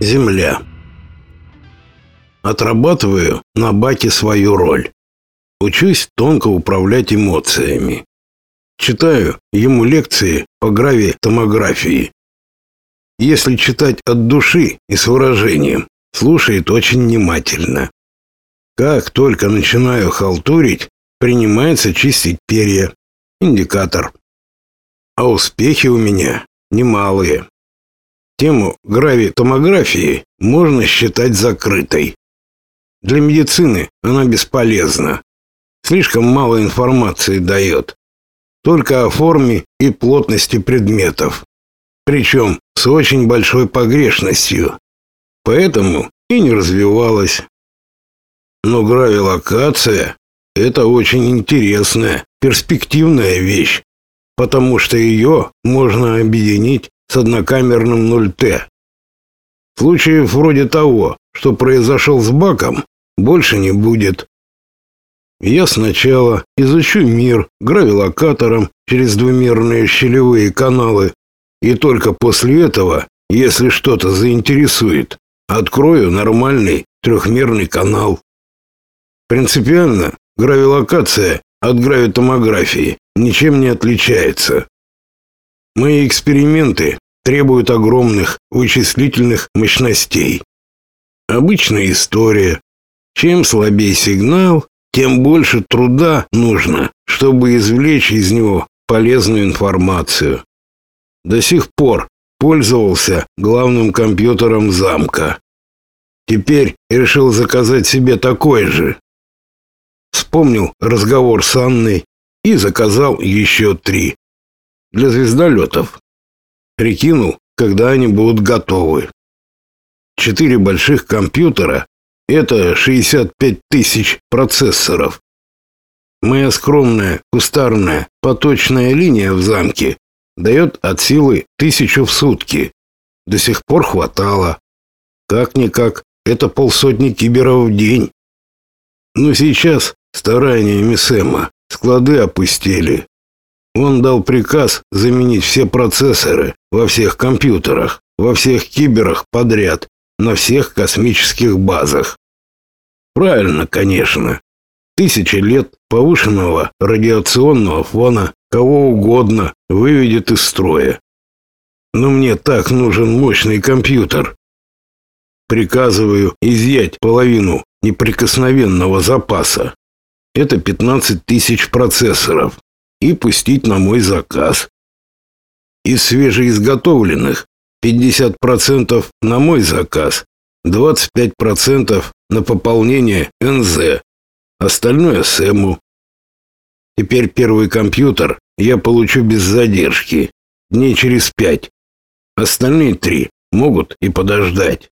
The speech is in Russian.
Земля. Отрабатываю на баке свою роль. Учусь тонко управлять эмоциями. Читаю ему лекции по гравитомографии. Если читать от души и с выражением, слушает очень внимательно. Как только начинаю халтурить, принимается чистить перья. Индикатор. А успехи у меня немалые. Тему гравитомографии можно считать закрытой. Для медицины она бесполезна. Слишком мало информации дает. Только о форме и плотности предметов. Причем с очень большой погрешностью. Поэтому и не развивалась. Но гравилокация – это очень интересная, перспективная вещь, потому что ее можно объединить с однокамерным 0Т. Случаев вроде того, что произошел с Баком, больше не будет. Я сначала изучу мир гравилокатором через двумерные щелевые каналы, и только после этого, если что-то заинтересует, открою нормальный трехмерный канал. Принципиально гравилокация от гравитомографии ничем не отличается. Мои эксперименты требуют огромных вычислительных мощностей. Обычная история. Чем слабее сигнал, тем больше труда нужно, чтобы извлечь из него полезную информацию. До сих пор пользовался главным компьютером замка. Теперь решил заказать себе такой же. Вспомнил разговор с Анной и заказал еще три для звездолетов. Прикинул, когда они будут готовы. Четыре больших компьютера – это 65 тысяч процессоров. Моя скромная, кустарная, поточная линия в замке дает от силы тысячу в сутки. До сих пор хватало. Как-никак, это полсотни киберов в день. Но сейчас стараниями Сэма склады опустели. Он дал приказ заменить все процессоры во всех компьютерах, во всех киберах подряд, на всех космических базах. Правильно, конечно. Тысячи лет повышенного радиационного фона кого угодно выведет из строя. Но мне так нужен мощный компьютер. Приказываю изъять половину неприкосновенного запаса. Это 15 тысяч процессоров и пустить на мой заказ. Из свежеизготовленных 50% на мой заказ, 25% на пополнение НЗ, остальное Сэму. Теперь первый компьютер я получу без задержки, дней через пять. Остальные три могут и подождать.